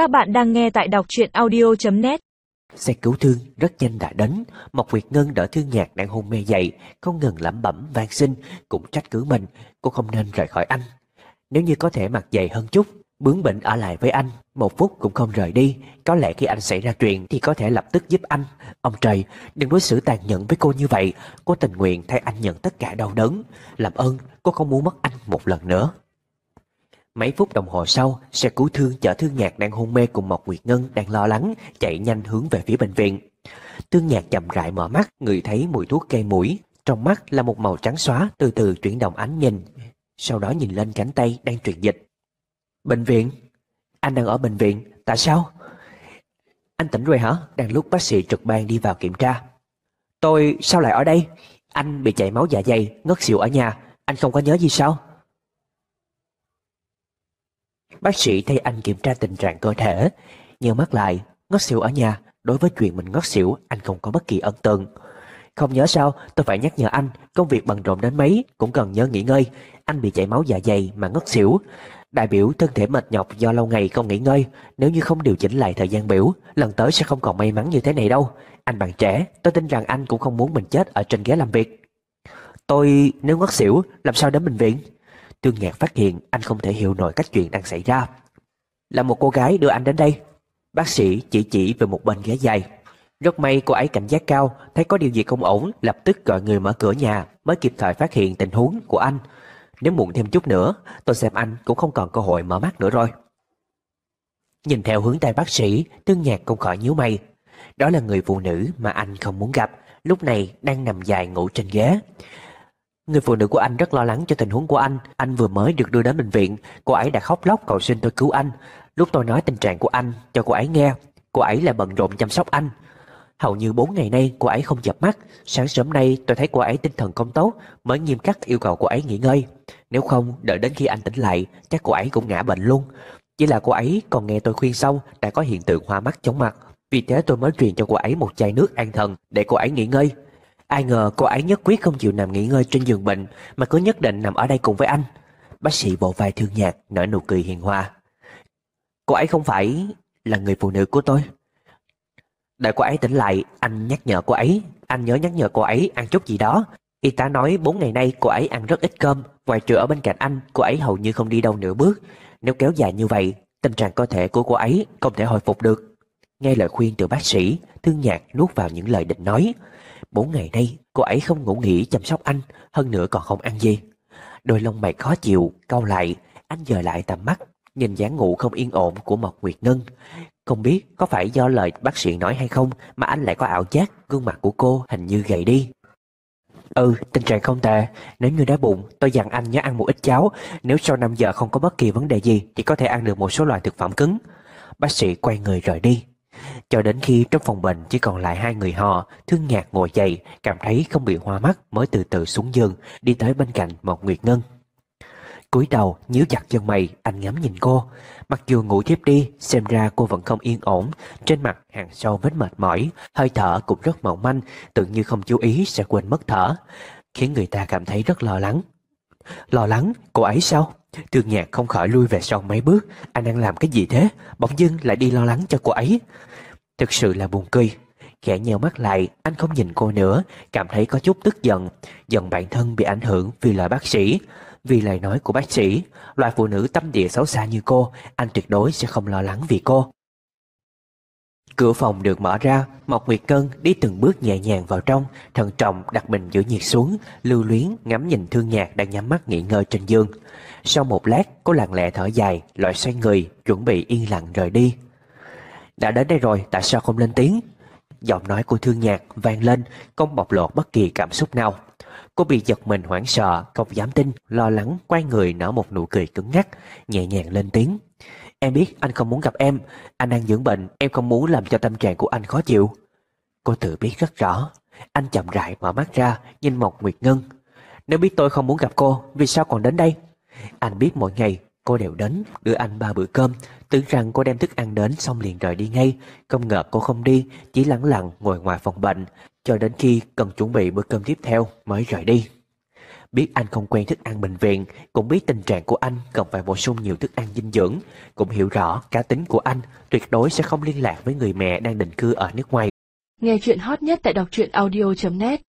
Các bạn đang nghe tại đọc truyện audio.net Xe cứu thương rất nhanh đã đến, Mộc việt Ngân đỡ thương nhạc đang hôn mê dậy, Không ngừng lẩm bẩm van xin, Cũng trách cứ mình, Cô không nên rời khỏi anh. Nếu như có thể mặc dày hơn chút, Bướng bỉnh ở lại với anh, Một phút cũng không rời đi, Có lẽ khi anh xảy ra chuyện Thì có thể lập tức giúp anh. Ông trời, đừng đối xử tàn nhẫn với cô như vậy, Cô tình nguyện thay anh nhận tất cả đau đớn. Làm ơn, cô không muốn mất anh một lần nữa. Mấy phút đồng hồ sau, xe cứu thương chở Thương Nhạc đang hôn mê cùng Mộc Nguyệt Ngân đang lo lắng chạy nhanh hướng về phía bệnh viện. Thương Nhạc chậm rãi mở mắt, người thấy mùi thuốc gây mũi, trong mắt là một màu trắng xóa từ từ chuyển động ánh nhìn, sau đó nhìn lên cánh tay đang truyền dịch. Bệnh viện? Anh đang ở bệnh viện, tại sao? Anh tỉnh rồi hả? Đang lúc bác sĩ trực ban đi vào kiểm tra. Tôi sao lại ở đây? Anh bị chảy máu dạ dày, ngất xỉu ở nhà, anh không có nhớ gì sao? Bác sĩ thay anh kiểm tra tình trạng cơ thể. Nhớ mắt lại, Ngất xỉu ở nhà. Đối với chuyện mình ngất xỉu, Anh không có bất kỳ ấn tượng Không nhớ sao, tôi phải nhắc nhở anh, Công việc bận rộn đến mấy, Cũng cần nhớ nghỉ ngơi. Anh bị chảy máu dạ dày mà ngất xỉu. Đại biểu thân thể mệt nhọc do lâu ngày không nghỉ ngơi. Nếu như không điều chỉnh lại thời gian biểu, Lần tới sẽ không còn may mắn như thế này đâu. Anh bạn trẻ, Tôi tin rằng anh cũng không muốn mình chết ở trên ghế làm việc. Tôi, nếu ngất xỉu, Làm sao đến bệnh viện? Tương Nhạc phát hiện anh không thể hiểu nổi cách chuyện đang xảy ra. Là một cô gái đưa anh đến đây. Bác sĩ chỉ chỉ về một bên ghế dài. Rất may cô ấy cảnh giác cao, thấy có điều gì không ổn, lập tức gọi người mở cửa nhà, mới kịp thời phát hiện tình huống của anh. Nếu muộn thêm chút nữa, tôi xem anh cũng không còn cơ hội mở mắt nữa rồi. Nhìn theo hướng tay bác sĩ, Tương Nhạc không khỏi nhíu mày. Đó là người phụ nữ mà anh không muốn gặp, lúc này đang nằm dài ngủ trên ghế. Người phụ nữ của anh rất lo lắng cho tình huống của anh. Anh vừa mới được đưa đến bệnh viện. Cô ấy đã khóc lóc cầu xin tôi cứu anh. Lúc tôi nói tình trạng của anh, cho cô ấy nghe. Cô ấy là bận rộn chăm sóc anh. Hầu như 4 ngày nay, cô ấy không chập mắt. Sáng sớm nay, tôi thấy cô ấy tinh thần không tốt, Mới nghiêm khắc yêu cầu cô ấy nghỉ ngơi. Nếu không, đợi đến khi anh tỉnh lại, Chắc cô ấy cũng ngã bệnh luôn. Chỉ là cô ấy còn nghe tôi khuyên xong Đã có hiện tượng hoa mắt chóng mặt. Vì thế tôi mới truyền cho cô ấy một chai nước an thần, Để cô ấy nghỉ ngơi. Ai ngờ cô ấy nhất quyết không chịu nằm nghỉ ngơi trên giường bệnh, Mà cứ nhất định nằm ở đây cùng với anh. Bác sĩ bộ vai thương nhạt nở nụ cười hiền hòa. Cô ấy không phải là người phụ nữ của tôi. Đợi cô ấy tỉnh lại, Anh nhắc nhở cô ấy. Anh nhớ nhắc nhở cô ấy ăn chút gì đó. Y tá nói 4 ngày nay cô ấy ăn rất ít cơm. Ngoài trừ ở bên cạnh anh, Cô ấy hầu như không đi đâu nửa bước. Nếu kéo dài như vậy, Tình trạng cơ thể của cô ấy không thể hồi phục được. Nghe lời khuyên từ bác sĩ, Thương nhạc nuốt vào những lời định nói. Bốn ngày nay cô ấy không ngủ nghỉ chăm sóc anh Hơn nữa còn không ăn gì Đôi lông mày khó chịu, cau lại Anh dời lại tầm mắt Nhìn dáng ngủ không yên ổn của Mộc Nguyệt Ngân. Không biết có phải do lời bác sĩ nói hay không Mà anh lại có ảo giác Gương mặt của cô hình như gầy đi. Ừ, tình trạng không tệ. Nếu như đói bụng, tôi dặn anh nhớ ăn một ít cháo. Nếu sau 5 giờ không có bất kỳ vấn đề gì Thì có thể ăn được một số loại thực phẩm cứng. Bác sĩ quay người rời đi cho đến khi trong phòng bệnh chỉ còn lại hai người họ, Thương Nhạc ngồi dậy, cảm thấy không bị hoa mắt mới từ từ xuống giường, đi tới bên cạnh một Nguyệt Ngân. cúi đầu nhíu chặt chân mày, anh ngắm nhìn cô. Mặc dù ngủ thiếp đi, xem ra cô vẫn không yên ổn, trên mặt hàng sâu vết mệt mỏi, hơi thở cũng rất mỏng manh, tự như không chú ý sẽ quên mất thở, khiến người ta cảm thấy rất lo lắng. Lo lắng, cô ấy sao? Tương nhạc không khỏi lui về sau mấy bước. Anh đang làm cái gì thế? Bỗng dưng lại đi lo lắng cho cô ấy. Thực sự là buồn cười. Khẽ nheo mắt lại, Anh không nhìn cô nữa. Cảm thấy có chút tức giận. Giận bản thân bị ảnh hưởng vì lời bác sĩ. Vì lời nói của bác sĩ, Loại phụ nữ tâm địa xấu xa như cô, Anh tuyệt đối sẽ không lo lắng vì cô. Cửa phòng được mở ra, Mộc Nguyệt Cân đi từng bước nhẹ nhàng vào trong, Thận trọng đặt bình giữ nhiệt xuống, Lưu luyến ngắm nhìn thương nhạc đang nhắm mắt nghỉ ngơi trên giường. Sau một lát, cô lặng lẽ thở dài, Loại xoay người, chuẩn bị yên lặng rời đi. Đã đến đây rồi, tại sao không lên tiếng? Giọng nói của thương nhạc vang lên, Không bộc lộ bất kỳ cảm xúc nào. Cô bị giật mình hoảng sợ, Không dám tin, Lo lắng quay người nở một nụ cười cứng ngắc, Nhẹ nhàng lên tiếng. Em biết anh không muốn gặp em. Anh đang dưỡng bệnh, Em không muốn làm cho tâm trạng của anh khó chịu. Cô tự biết rất rõ. Anh chậm rãi mở mắt ra, Nhìn Mộc Nguyệt Ngân. Nếu biết tôi không muốn gặp cô, Vì sao còn đến đây? Anh biết mỗi ngày cô đều đến, Đưa anh ba bữa cơm. Tưởng rằng cô đem thức ăn đến xong liền rời đi ngay. Không ngờ cô không đi, Chỉ lặng lặng ngồi ngoài phòng bệnh, Cho đến khi cần chuẩn bị bữa cơm tiếp theo mới rời đi. Biết anh không quen thức ăn bệnh viện, cũng biết tình trạng của anh cần phải bổ sung nhiều thức ăn dinh dưỡng, cũng hiểu rõ cá tính của anh tuyệt đối sẽ không liên lạc với người mẹ đang định cư ở nước ngoài. Nghe chuyện hot nhất tại đọc truyện audio.net